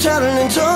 traveling told